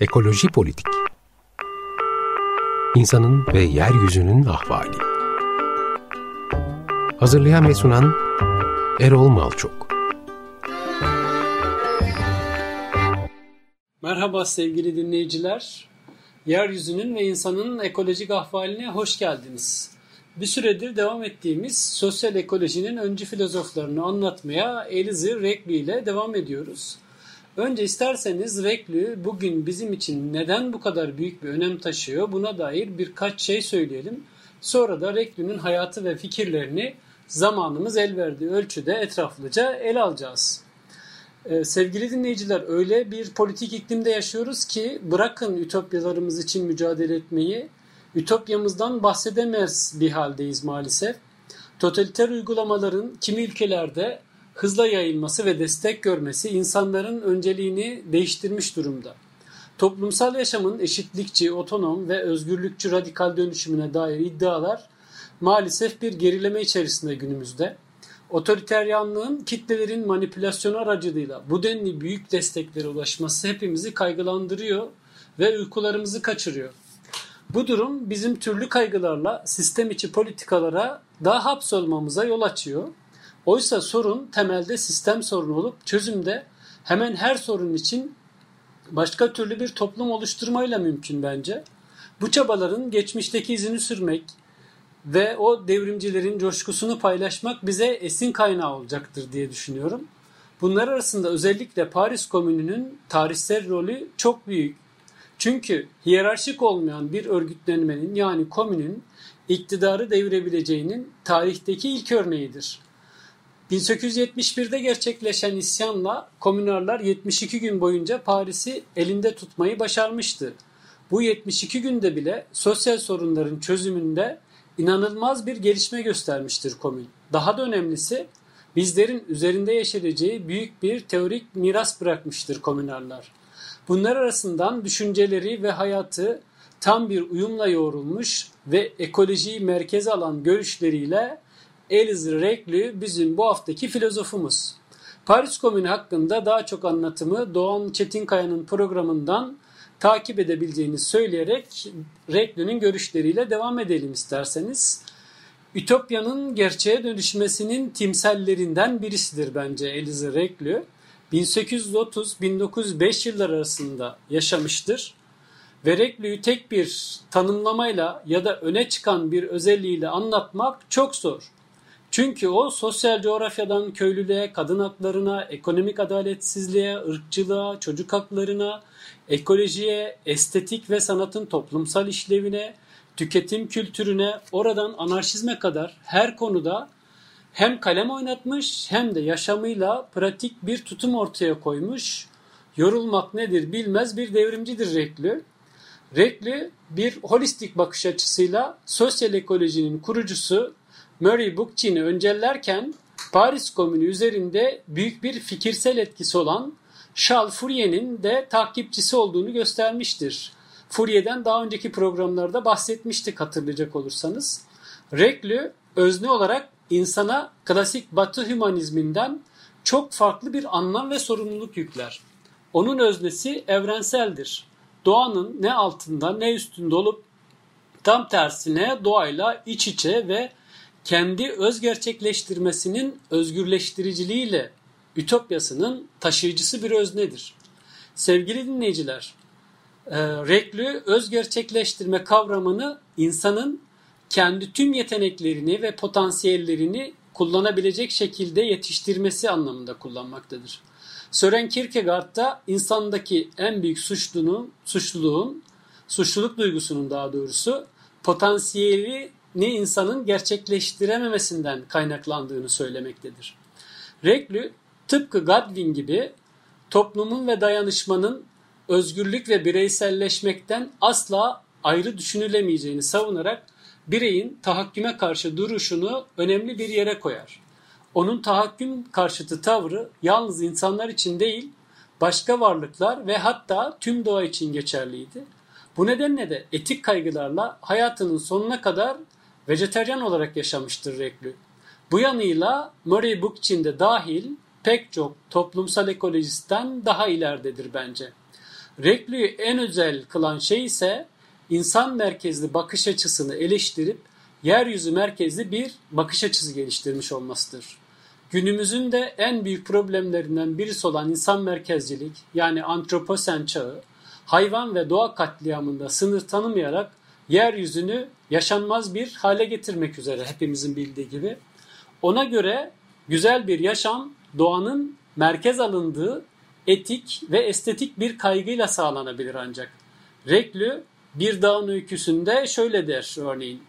Ekoloji Politik İnsanın ve Yeryüzünün Ahvali Hazırlayan ve sunan Erol Malçok Merhaba sevgili dinleyiciler. Yeryüzünün ve insanın ekolojik ahvaline hoş geldiniz. Bir süredir devam ettiğimiz sosyal ekolojinin öncü filozoflarını anlatmaya Elizy Reclus ile devam ediyoruz. Önce isterseniz Reclus bugün bizim için neden bu kadar büyük bir önem taşıyor buna dair birkaç şey söyleyelim. Sonra da Reclus'un hayatı ve fikirlerini zamanımız el verdiği ölçüde etraflıca ele alacağız. Ee, sevgili dinleyiciler öyle bir politik iklimde yaşıyoruz ki bırakın ütopyalarımız için mücadele etmeyi, ütopyamızdan bahsedemez bir haldeyiz maalesef. Totaliter uygulamaların kimi ülkelerde hızla yayılması ve destek görmesi insanların önceliğini değiştirmiş durumda. Toplumsal yaşamın eşitlikçi, otonom ve özgürlükçü radikal dönüşümüne dair iddialar maalesef bir gerileme içerisinde günümüzde. Otoriteryanlığın kitlelerin manipülasyonu aracılığıyla bu denli büyük desteklere ulaşması hepimizi kaygılandırıyor ve uykularımızı kaçırıyor. Bu durum bizim türlü kaygılarla sistem içi politikalara daha hapsolmamıza yol açıyor. Oysa sorun temelde sistem sorunu olup çözümde hemen her sorun için başka türlü bir toplum oluşturmayla mümkün bence. Bu çabaların geçmişteki izini sürmek ve o devrimcilerin coşkusunu paylaşmak bize esin kaynağı olacaktır diye düşünüyorum. Bunlar arasında özellikle Paris Komünü'nün tarihsel rolü çok büyük. Çünkü hiyerarşik olmayan bir örgütlenmenin yani komünün iktidarı devirebileceğinin tarihteki ilk örneğidir. 1871'de gerçekleşen isyanla komünarlar 72 gün boyunca Paris'i elinde tutmayı başarmıştı. Bu 72 günde bile sosyal sorunların çözümünde inanılmaz bir gelişme göstermiştir komün. Daha da önemlisi bizlerin üzerinde yeşereceği büyük bir teorik miras bırakmıştır komünarlar. Bunlar arasından düşünceleri ve hayatı tam bir uyumla yoğrulmuş ve ekolojiyi merkeze alan görüşleriyle Eliz Reclus bizim bu haftaki filozofumuz. Paris Komünü hakkında daha çok anlatımı Doğan Çetinkaya'nın programından takip edebileceğini söyleyerek Reclus'un görüşleriyle devam edelim isterseniz. Ütopyanın gerçeğe dönüşmesinin timsallerinden birisidir bence Elize Reclus. 1830-1905 yıllar arasında yaşamıştır. Ve Reclus'u tek bir tanımlamayla ya da öne çıkan bir özelliğiyle anlatmak çok zor. Çünkü o sosyal coğrafyadan köylülüğe, kadın haklarına, ekonomik adaletsizliğe, ırkçılığa, çocuk haklarına, ekolojiye, estetik ve sanatın toplumsal işlevine, tüketim kültürüne, oradan anarşizme kadar her konuda hem kalem oynatmış hem de yaşamıyla pratik bir tutum ortaya koymuş. Yorulmak nedir bilmez bir devrimcidir Rekli. Rekli bir holistik bakış açısıyla sosyal ekolojinin kurucusu Murray Bookchin'i öncellerken Paris Komünü üzerinde büyük bir fikirsel etkisi olan Charles Fourier'in de takipçisi olduğunu göstermiştir. Fourier'den daha önceki programlarda bahsetmiştik hatırlayacak olursanız. Reclus özne olarak insana klasik batı hümanizminden çok farklı bir anlam ve sorumluluk yükler. Onun öznesi evrenseldir. Doğanın ne altında ne üstünde olup tam tersine doğayla iç içe ve kendi öz gerçekleştirmesinin özgürleştiriciliğiyle ütopyasının taşıyıcısı bir öznedir. Sevgili dinleyiciler, e, reklü öz gerçekleştirme kavramını insanın kendi tüm yeteneklerini ve potansiyellerini kullanabilecek şekilde yetiştirmesi anlamında kullanmaktadır. Sören Kierkegaard da insandaki en büyük suçluluğun, suçluluğun, suçluluk duygusunun daha doğrusu potansiyeli ne insanın gerçekleştirememesinden kaynaklandığını söylemektedir. Reklü tıpkı Godwin gibi toplumun ve dayanışmanın özgürlük ve bireyselleşmekten asla ayrı düşünülemeyeceğini savunarak bireyin tahakküme karşı duruşunu önemli bir yere koyar. Onun tahakküm karşıtı tavrı yalnız insanlar için değil, başka varlıklar ve hatta tüm doğa için geçerliydi. Bu nedenle de etik kaygılarla hayatının sonuna kadar vejeteryan olarak yaşamıştır Reklü. Bu yanıyla Murray Bookchin de dahil pek çok toplumsal ekolojisten daha ileridedir bence. Reklü'yü en özel kılan şey ise insan merkezli bakış açısını eleştirip yeryüzü merkezli bir bakış açısı geliştirmiş olmasıdır. Günümüzün de en büyük problemlerinden birisi olan insan merkezcilik yani antroposen çağı hayvan ve doğa katliamında sınır tanımayarak yeryüzünü yaşanmaz bir hale getirmek üzere hepimizin bildiği gibi. Ona göre güzel bir yaşam doğanın merkez alındığı etik ve estetik bir kaygıyla sağlanabilir ancak. Reklü bir dağın öyküsünde şöyle der örneğin.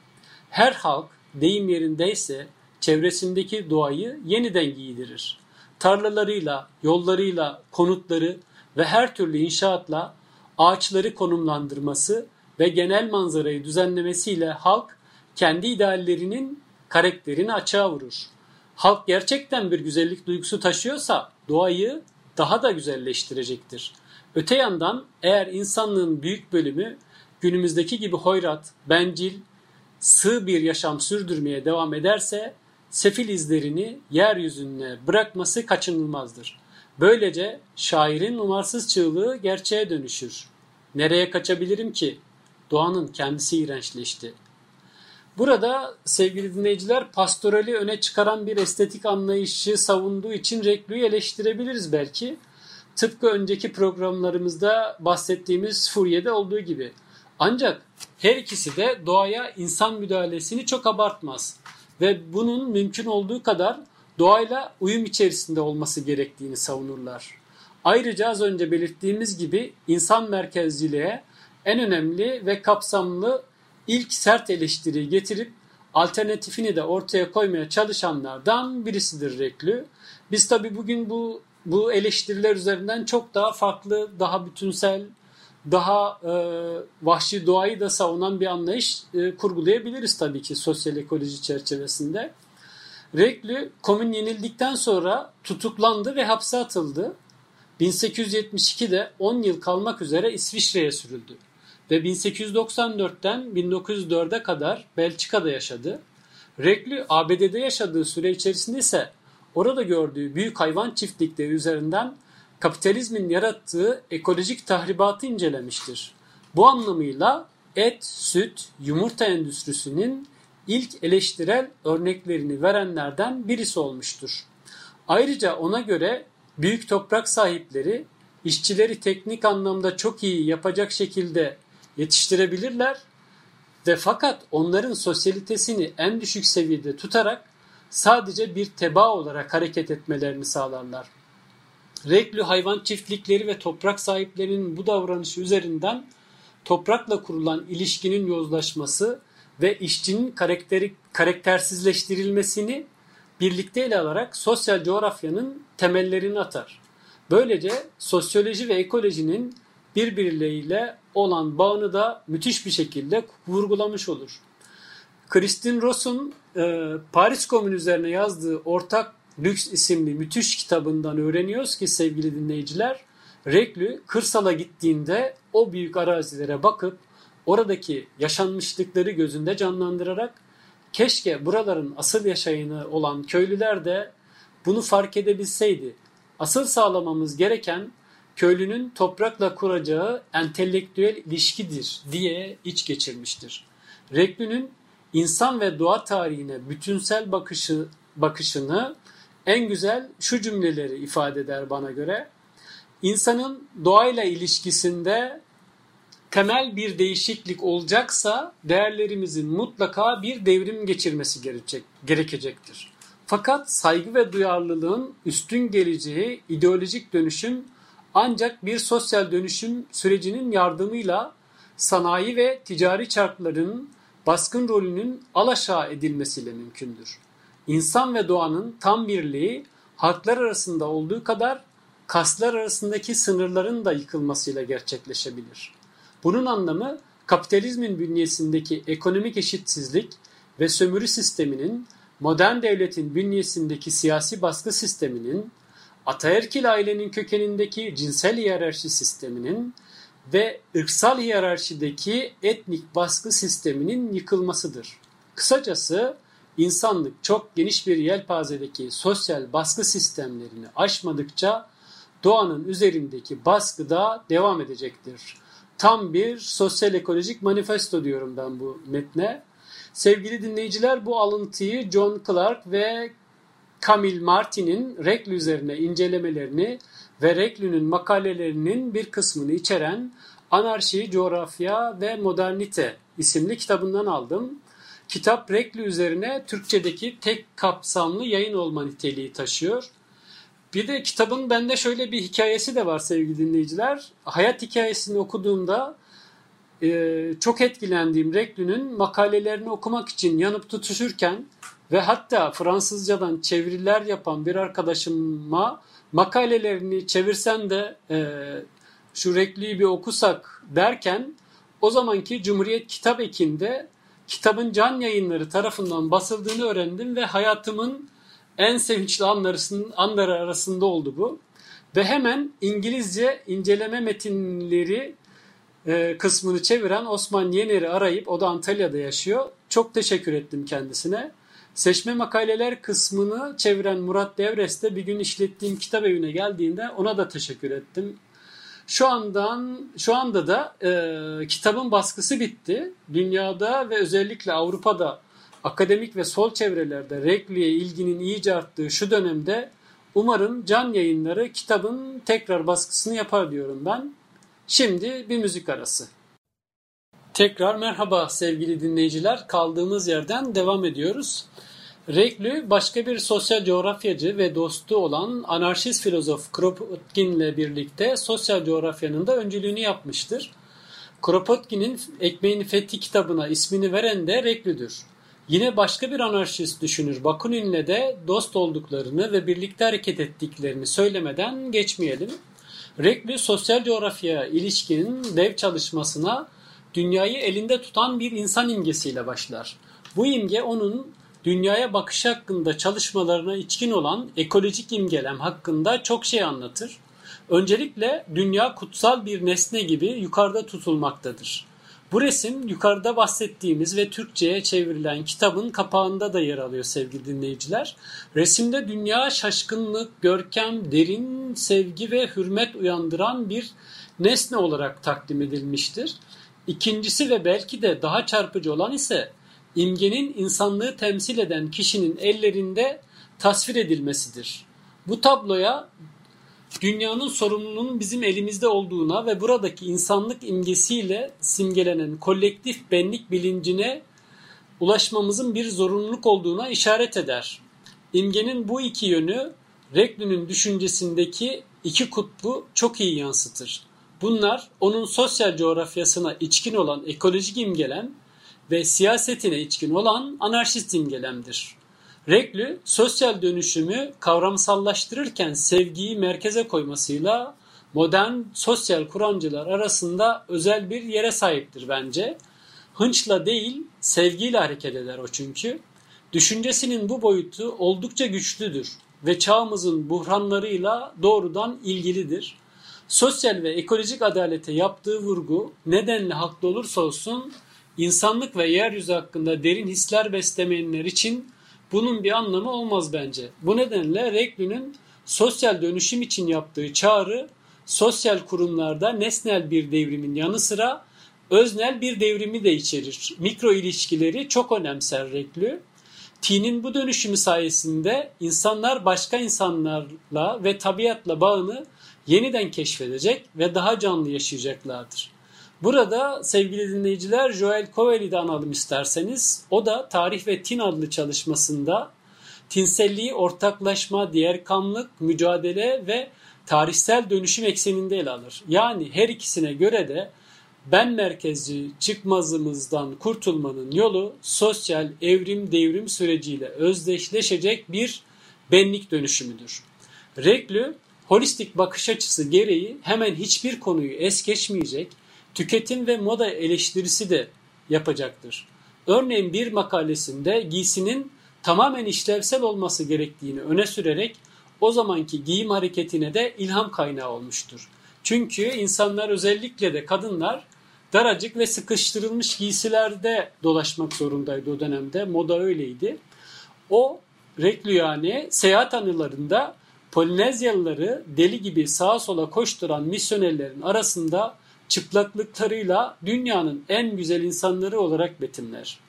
Her halk deyim yerindeyse çevresindeki doğayı yeniden giydirir. Tarlalarıyla, yollarıyla, konutları ve her türlü inşaatla ağaçları konumlandırması ve genel manzarayı düzenlemesiyle halk kendi ideallerinin karakterini açığa vurur. Halk gerçekten bir güzellik duygusu taşıyorsa doğayı daha da güzelleştirecektir. Öte yandan eğer insanlığın büyük bölümü günümüzdeki gibi hoyrat, bencil, sığ bir yaşam sürdürmeye devam ederse sefil izlerini yeryüzüne bırakması kaçınılmazdır. Böylece şairin umarsız çığlığı gerçeğe dönüşür. Nereye kaçabilirim ki? Doğanın kendisi iğrençleşti. Burada sevgili dinleyiciler pastorali öne çıkaran bir estetik anlayışı savunduğu için Reklü'yü eleştirebiliriz belki. Tıpkı önceki programlarımızda bahsettiğimiz Fourier'de olduğu gibi. Ancak her ikisi de doğaya insan müdahalesini çok abartmaz ve bunun mümkün olduğu kadar doğayla uyum içerisinde olması gerektiğini savunurlar. Ayrıca az önce belirttiğimiz gibi insan merkezciliğe en önemli ve kapsamlı ilk sert eleştiriyi getirip alternatifini de ortaya koymaya çalışanlardan birisidir Reklü. Biz tabi bugün bu bu eleştiriler üzerinden çok daha farklı, daha bütünsel, daha e, vahşi doğayı da savunan bir anlayış e, kurgulayabiliriz tabii ki sosyal ekoloji çerçevesinde. Reklü komün yenildikten sonra tutuklandı ve hapse atıldı. 1872'de 10 yıl kalmak üzere İsviçre'ye sürüldü ve 1894'ten 1904'e kadar Belçika'da yaşadı. Reklü ABD'de yaşadığı süre içerisinde ise orada gördüğü büyük hayvan çiftlikleri üzerinden kapitalizmin yarattığı ekolojik tahribatı incelemiştir. Bu anlamıyla et, süt, yumurta endüstrisinin ilk eleştirel örneklerini verenlerden birisi olmuştur. Ayrıca ona göre büyük toprak sahipleri işçileri teknik anlamda çok iyi yapacak şekilde yetiştirebilirler ve fakat onların sosyalitesini en düşük seviyede tutarak sadece bir teba olarak hareket etmelerini sağlarlar. Reklü hayvan çiftlikleri ve toprak sahiplerinin bu davranışı üzerinden toprakla kurulan ilişkinin yozlaşması ve işçinin karakteri, karaktersizleştirilmesini birlikte ele alarak sosyal coğrafyanın temellerini atar. Böylece sosyoloji ve ekolojinin birbirleriyle olan bağını da müthiş bir şekilde vurgulamış olur. Kristin Ross'un e, Paris Komünü üzerine yazdığı Ortak Lüks isimli müthiş kitabından öğreniyoruz ki sevgili dinleyiciler, Reklü kırsala gittiğinde o büyük arazilere bakıp oradaki yaşanmışlıkları gözünde canlandırarak keşke buraların asıl yaşayını olan köylüler de bunu fark edebilseydi. Asıl sağlamamız gereken köylünün toprakla kuracağı entelektüel ilişkidir diye iç geçirmiştir. Reklü'nün insan ve doğa tarihine bütünsel bakışı, bakışını en güzel şu cümleleri ifade eder bana göre. İnsanın doğayla ilişkisinde temel bir değişiklik olacaksa değerlerimizin mutlaka bir devrim geçirmesi gerekecek, gerekecektir. Fakat saygı ve duyarlılığın üstün geleceği ideolojik dönüşüm ancak bir sosyal dönüşüm sürecinin yardımıyla sanayi ve ticari çarkların baskın rolünün alaşağı edilmesiyle mümkündür. İnsan ve doğanın tam birliği halklar arasında olduğu kadar kaslar arasındaki sınırların da yıkılmasıyla gerçekleşebilir. Bunun anlamı kapitalizmin bünyesindeki ekonomik eşitsizlik ve sömürü sisteminin modern devletin bünyesindeki siyasi baskı sisteminin ataerkil ailenin kökenindeki cinsel hiyerarşi sisteminin ve ırksal hiyerarşideki etnik baskı sisteminin yıkılmasıdır. Kısacası insanlık çok geniş bir yelpazedeki sosyal baskı sistemlerini aşmadıkça doğanın üzerindeki baskı da devam edecektir. Tam bir sosyal ekolojik manifesto diyorum ben bu metne. Sevgili dinleyiciler bu alıntıyı John Clark ve Camille Martin'in Rekl üzerine incelemelerini ve Reklü'nün makalelerinin bir kısmını içeren Anarşi, Coğrafya ve Modernite isimli kitabından aldım. Kitap Rekli üzerine Türkçedeki tek kapsamlı yayın olma niteliği taşıyor. Bir de kitabın bende şöyle bir hikayesi de var sevgili dinleyiciler. Hayat hikayesini okuduğumda e, çok etkilendiğim Reklü'nün makalelerini okumak için yanıp tutuşurken ve hatta Fransızcadan çeviriler yapan bir arkadaşıma makalelerini çevirsen de e, şu Reklü'yü bir okusak derken o zamanki Cumhuriyet Kitap Eki'nde kitabın can yayınları tarafından basıldığını öğrendim ve hayatımın en sevinçli anları arasında oldu bu. Ve hemen İngilizce inceleme metinleri e, kısmını çeviren Osman Yener'i arayıp o da Antalya'da yaşıyor. Çok teşekkür ettim kendisine. Seçme makaleler kısmını çeviren Murat Devres de bir gün işlettiğim kitap evine geldiğinde ona da teşekkür ettim. Şu andan şu anda da e, kitabın baskısı bitti. Dünyada ve özellikle Avrupa'da akademik ve sol çevrelerde regliye ilginin iyice arttığı şu dönemde umarım can yayınları kitabın tekrar baskısını yapar diyorum ben. Şimdi bir müzik arası. Tekrar merhaba sevgili dinleyiciler. Kaldığımız yerden devam ediyoruz. Reglü başka bir sosyal coğrafyacı ve dostu olan anarşist filozof Kropotkin ile birlikte sosyal coğrafyanın da öncülüğünü yapmıştır. Kropotkin'in Ekmeğin Fethi kitabına ismini veren de Reglü'dür. Yine başka bir anarşist düşünür Bakunin'le de dost olduklarını ve birlikte hareket ettiklerini söylemeden geçmeyelim. Reglü sosyal coğrafyaya ilişkin dev çalışmasına dünyayı elinde tutan bir insan imgesiyle başlar. Bu imge onun dünyaya bakış hakkında çalışmalarına içkin olan ekolojik imgelem hakkında çok şey anlatır. Öncelikle dünya kutsal bir nesne gibi yukarıda tutulmaktadır. Bu resim yukarıda bahsettiğimiz ve Türkçe'ye çevrilen kitabın kapağında da yer alıyor sevgili dinleyiciler. Resimde dünya şaşkınlık, görkem, derin sevgi ve hürmet uyandıran bir nesne olarak takdim edilmiştir. İkincisi ve belki de daha çarpıcı olan ise imgenin insanlığı temsil eden kişinin ellerinde tasvir edilmesidir. Bu tabloya dünyanın sorumluluğunun bizim elimizde olduğuna ve buradaki insanlık imgesiyle simgelenen kolektif benlik bilincine ulaşmamızın bir zorunluluk olduğuna işaret eder. İmgenin bu iki yönü Reklü'nün düşüncesindeki iki kutbu çok iyi yansıtır. Bunlar onun sosyal coğrafyasına içkin olan ekolojik imgelem ve siyasetine içkin olan anarşist imgelemdir. Reglü, sosyal dönüşümü kavramsallaştırırken sevgiyi merkeze koymasıyla modern sosyal kuramcılar arasında özel bir yere sahiptir bence. Hınçla değil, sevgiyle hareket eder o çünkü. Düşüncesinin bu boyutu oldukça güçlüdür ve çağımızın buhranlarıyla doğrudan ilgilidir. Sosyal ve ekolojik adalete yaptığı vurgu nedenle haklı olursa olsun insanlık ve yeryüzü hakkında derin hisler beslemeyenler için bunun bir anlamı olmaz bence. Bu nedenle Reglü'nün sosyal dönüşüm için yaptığı çağrı sosyal kurumlarda nesnel bir devrimin yanı sıra öznel bir devrimi de içerir. Mikro ilişkileri çok önemser Reglü. Tinin bu dönüşümü sayesinde insanlar başka insanlarla ve tabiatla bağını yeniden keşfedecek ve daha canlı yaşayacaklardır. Burada sevgili dinleyiciler Joel Covel'i de analım isterseniz. O da Tarih ve Tin adlı çalışmasında tinselliği ortaklaşma, diğer kamlık, mücadele ve tarihsel dönüşüm ekseninde ele alır. Yani her ikisine göre de ben merkezci çıkmazımızdan kurtulmanın yolu sosyal evrim devrim süreciyle özdeşleşecek bir benlik dönüşümüdür. Reglü holistik bakış açısı gereği hemen hiçbir konuyu es geçmeyecek, tüketim ve moda eleştirisi de yapacaktır. Örneğin bir makalesinde giysinin tamamen işlevsel olması gerektiğini öne sürerek o zamanki giyim hareketine de ilham kaynağı olmuştur. Çünkü insanlar özellikle de kadınlar daracık ve sıkıştırılmış giysilerde dolaşmak zorundaydı o dönemde. Moda öyleydi. O Rekliyane seyahat anılarında Polinezyalıları deli gibi sağa sola koşturan misyonerlerin arasında çıplaklıklarıyla dünyanın en güzel insanları olarak betimler.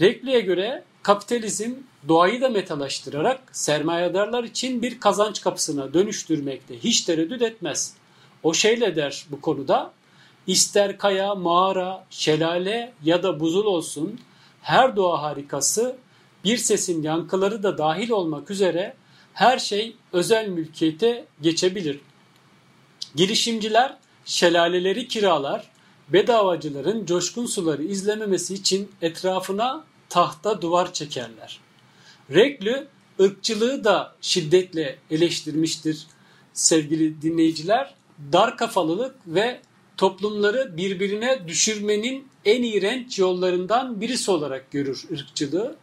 Regli'ye göre kapitalizm doğayı da metalaştırarak sermayedarlar için bir kazanç kapısına dönüştürmekte hiç tereddüt etmez. O şeyle der bu konuda, ister kaya, mağara, şelale ya da buzul olsun, her doğa harikası, bir sesin yankıları da dahil olmak üzere her şey özel mülkiyete geçebilir. Girişimciler şelaleleri kiralar, bedavacıların coşkun suları izlememesi için etrafına tahta duvar çekerler. Reglü ırkçılığı da şiddetle eleştirmiştir sevgili dinleyiciler. Dar kafalılık ve toplumları birbirine düşürmenin en iğrenç yollarından birisi olarak görür ırkçılığı.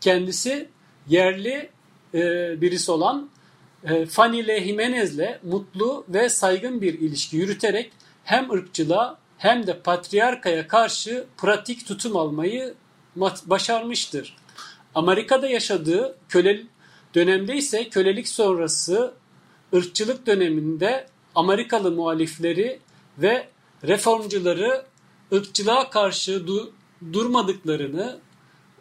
Kendisi yerli e, birisi olan e, Fanny ile Jimenez'le mutlu ve saygın bir ilişki yürüterek hem ırkçılığa hem de patriarkaya karşı pratik tutum almayı başarmıştır. Amerika'da yaşadığı köle dönemde ise kölelik sonrası ırkçılık döneminde Amerikalı muhalifleri ve reformcuları ırkçılığa karşı du durmadıklarını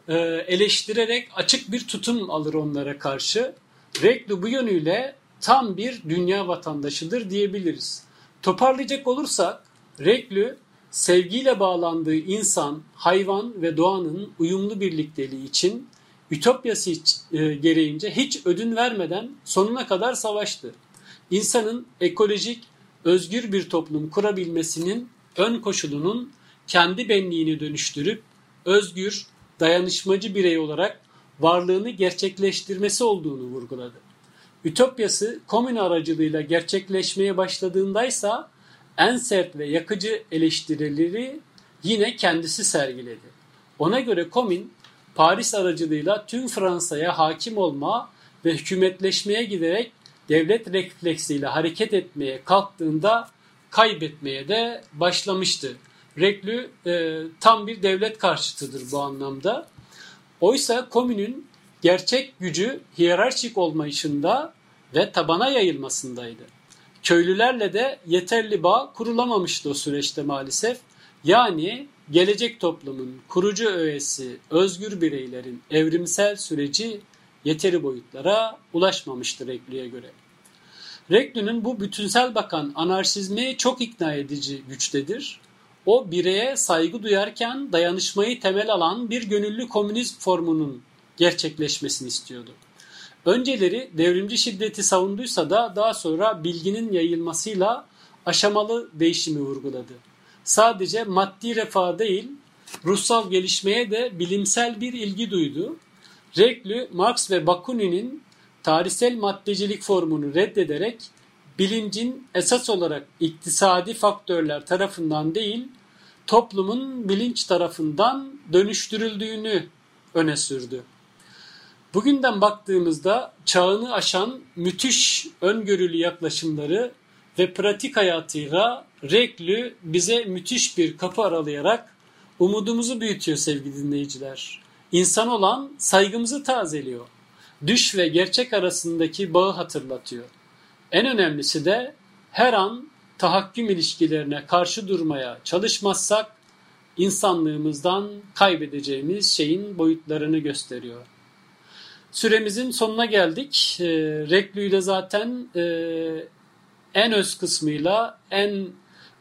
e, eleştirerek açık bir tutum alır onlara karşı. Reglu bu yönüyle tam bir dünya vatandaşıdır diyebiliriz. Toparlayacak olursak Reglu sevgiyle bağlandığı insan, hayvan ve doğanın uyumlu birlikteliği için ütopyası e, gereğince hiç ödün vermeden sonuna kadar savaştı. İnsanın ekolojik, özgür bir toplum kurabilmesinin ön koşulunun kendi benliğini dönüştürüp özgür, dayanışmacı birey olarak varlığını gerçekleştirmesi olduğunu vurguladı. Ütopyası komün aracılığıyla gerçekleşmeye başladığındaysa en sert ve yakıcı eleştirileri yine kendisi sergiledi. Ona göre komün Paris aracılığıyla tüm Fransa'ya hakim olma ve hükümetleşmeye giderek devlet refleksiyle hareket etmeye kalktığında kaybetmeye de başlamıştı. Reglü e, tam bir devlet karşıtıdır bu anlamda. Oysa komünün gerçek gücü hiyerarşik olmayışında ve tabana yayılmasındaydı. Köylülerle de yeterli bağ kurulamamıştı o süreçte maalesef. Yani gelecek toplumun kurucu öğesi, özgür bireylerin evrimsel süreci yeteri boyutlara ulaşmamıştır Reglü'ye göre. Reglü'nün bu bütünsel bakan anarşizmi çok ikna edici güçtedir. O bireye saygı duyarken dayanışmayı temel alan bir gönüllü komünizm formunun gerçekleşmesini istiyordu. Önceleri devrimci şiddeti savunduysa da daha sonra bilginin yayılmasıyla aşamalı değişimi vurguladı. Sadece maddi refah değil, ruhsal gelişmeye de bilimsel bir ilgi duydu. Reglü, Marx ve Bakunin'in tarihsel maddecilik formunu reddederek bilincin esas olarak iktisadi faktörler tarafından değil, toplumun bilinç tarafından dönüştürüldüğünü öne sürdü. Bugünden baktığımızda çağını aşan müthiş öngörülü yaklaşımları ve pratik hayatıyla Reklü bize müthiş bir kapı aralayarak umudumuzu büyütüyor sevgili dinleyiciler. İnsan olan saygımızı tazeliyor. Düş ve gerçek arasındaki bağı hatırlatıyor. En önemlisi de her an tahakküm ilişkilerine karşı durmaya çalışmazsak insanlığımızdan kaybedeceğimiz şeyin boyutlarını gösteriyor. Süremizin sonuna geldik. E, Reklü ile zaten e, en öz kısmıyla, en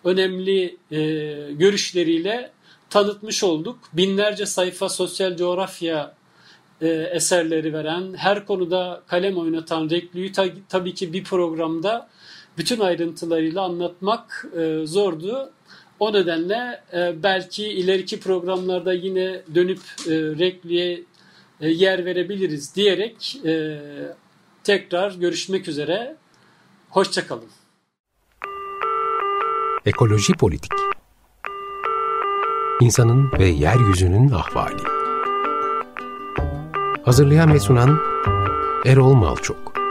önemli e, görüşleriyle tanıtmış olduk. Binlerce sayfa sosyal coğrafya e, eserleri veren, her konuda kalem oynatan Reklü'yü ta, tabii ki bir programda bütün ayrıntılarıyla anlatmak e, zordu. O nedenle e, belki ileriki programlarda yine dönüp e, Reklü'ye e, yer verebiliriz diyerek e, tekrar görüşmek üzere. Hoşçakalın. Ekoloji Politik İnsanın ve Yeryüzünün Ahvali Hazırlayan ve sunan Erol Malçok